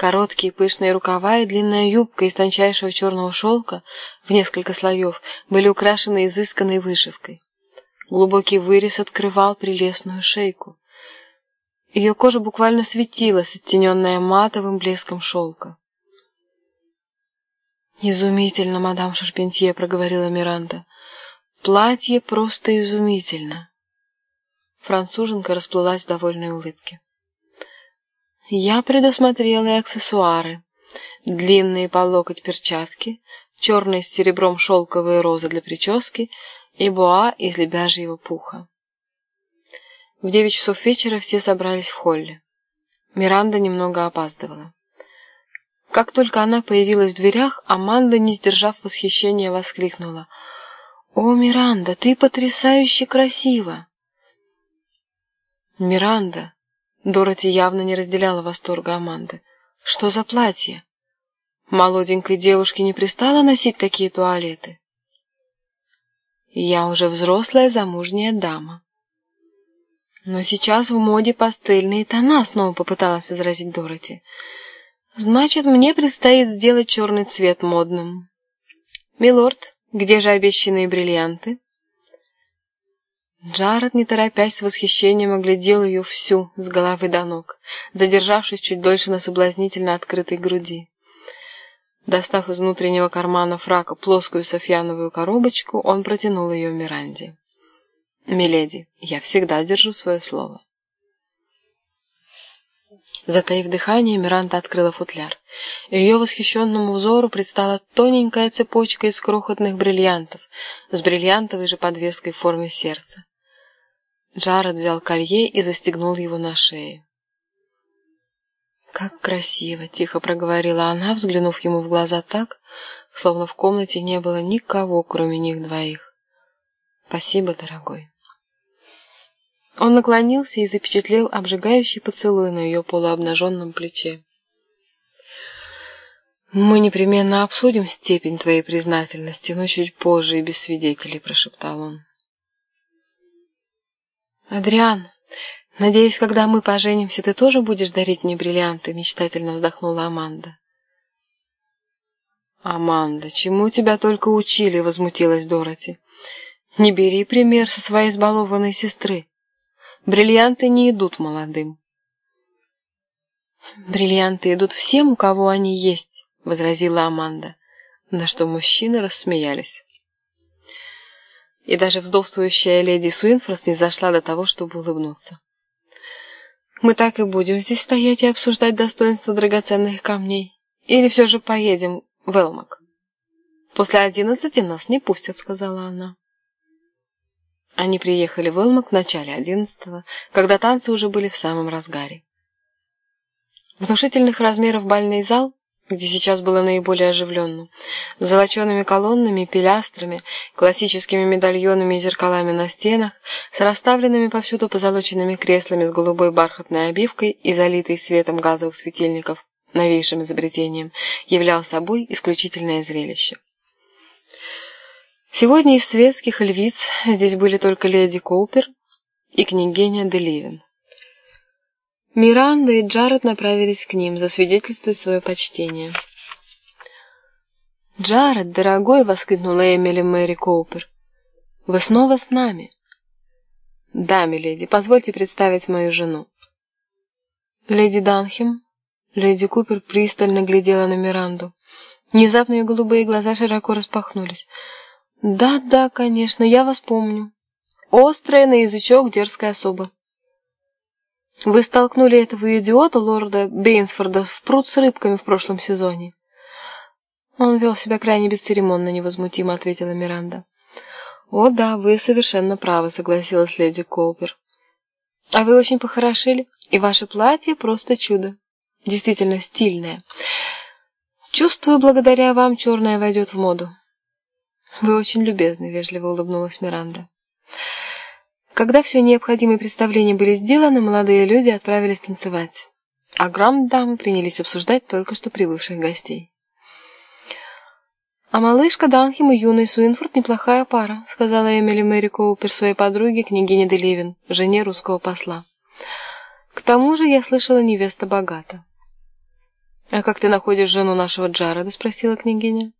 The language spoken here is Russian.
Короткие пышные рукава и длинная юбка из тончайшего черного шелка в несколько слоев были украшены изысканной вышивкой. Глубокий вырез открывал прелестную шейку. Ее кожа буквально светилась, оттененная матовым блеском шелка. «Изумительно, мадам Шарпентье», — проговорила Миранда. «Платье просто изумительно». Француженка расплылась в довольной улыбке. Я предусмотрела и аксессуары. Длинные по локоть перчатки, черные с серебром шелковые розы для прически и буа из лебяжьего пуха. В девять часов вечера все собрались в холле. Миранда немного опаздывала. Как только она появилась в дверях, Аманда, не сдержав восхищения, воскликнула. «О, Миранда, ты потрясающе красива!» «Миранда, Дороти явно не разделяла восторга Аманды. «Что за платье? Молоденькой девушке не пристало носить такие туалеты?» «Я уже взрослая замужняя дама». «Но сейчас в моде пастельные тона», — снова попыталась возразить Дороти. «Значит, мне предстоит сделать черный цвет модным». «Милорд, где же обещанные бриллианты?» Джаред, не торопясь, с восхищением оглядел ее всю, с головы до ног, задержавшись чуть дольше на соблазнительно открытой груди. Достав из внутреннего кармана фрака плоскую софьяновую коробочку, он протянул ее Миранде. «Миледи, я всегда держу свое слово». Затаив дыхание, Миранда открыла футляр. Ее восхищенному взору предстала тоненькая цепочка из крохотных бриллиантов с бриллиантовой же подвеской в форме сердца. Джаред взял колье и застегнул его на шее. «Как красиво!» — тихо проговорила она, взглянув ему в глаза так, словно в комнате не было никого, кроме них двоих. «Спасибо, дорогой!» Он наклонился и запечатлел обжигающий поцелуй на ее полуобнаженном плече. «Мы непременно обсудим степень твоей признательности, но чуть позже и без свидетелей», — прошептал он. «Адриан, надеюсь, когда мы поженимся, ты тоже будешь дарить мне бриллианты?» мечтательно вздохнула Аманда. «Аманда, чему тебя только учили?» — возмутилась Дороти. «Не бери пример со своей избалованной сестры. Бриллианты не идут молодым». «Бриллианты идут всем, у кого они есть», — возразила Аманда, на что мужчины рассмеялись и даже вздовствующая леди Суинфорс не зашла до того, чтобы улыбнуться. «Мы так и будем здесь стоять и обсуждать достоинство драгоценных камней? Или все же поедем в Элмак?» «После одиннадцати нас не пустят», — сказала она. Они приехали в Элмак в начале одиннадцатого, когда танцы уже были в самом разгаре. Внушительных размеров бальный зал где сейчас было наиболее оживленно, с золочеными колоннами, пилястрами, классическими медальонами и зеркалами на стенах, с расставленными повсюду позолоченными креслами с голубой бархатной обивкой и залитой светом газовых светильников, новейшим изобретением, являл собой исключительное зрелище. Сегодня из светских львиц здесь были только леди Коупер и княгиня Деливин. Миранда и Джаред направились к ним засвидетельствовать свое почтение. «Джаред, дорогой!» — воскликнула Эмили Мэри Коупер. «Вы снова с нами?» «Да, миледи, позвольте представить мою жену». «Леди Данхем?» Леди Купер пристально глядела на Миранду. Внезапно ее голубые глаза широко распахнулись. «Да-да, конечно, я вас помню. Острая на язычок дерзкая особа». Вы столкнули этого идиота, лорда Бейнсфорда, в пруд с рыбками в прошлом сезоне. Он вел себя крайне бесцеремонно, невозмутимо ответила Миранда. О да, вы совершенно правы, согласилась леди Коупер. А вы очень похорошели, и ваше платье просто чудо. Действительно стильное. Чувствую, благодаря вам черное войдет в моду. Вы очень любезны, вежливо улыбнулась Миранда. Когда все необходимые представления были сделаны, молодые люди отправились танцевать, а грамм-дамы принялись обсуждать только что прибывших гостей. «А малышка Данхем и юный Суинфорд неплохая пара», сказала Эмили Мэри Коупер своей подруге, княгине Деливин, жене русского посла. «К тому же, я слышала, невеста богата». «А как ты находишь жену нашего Джареда?» – спросила княгиня.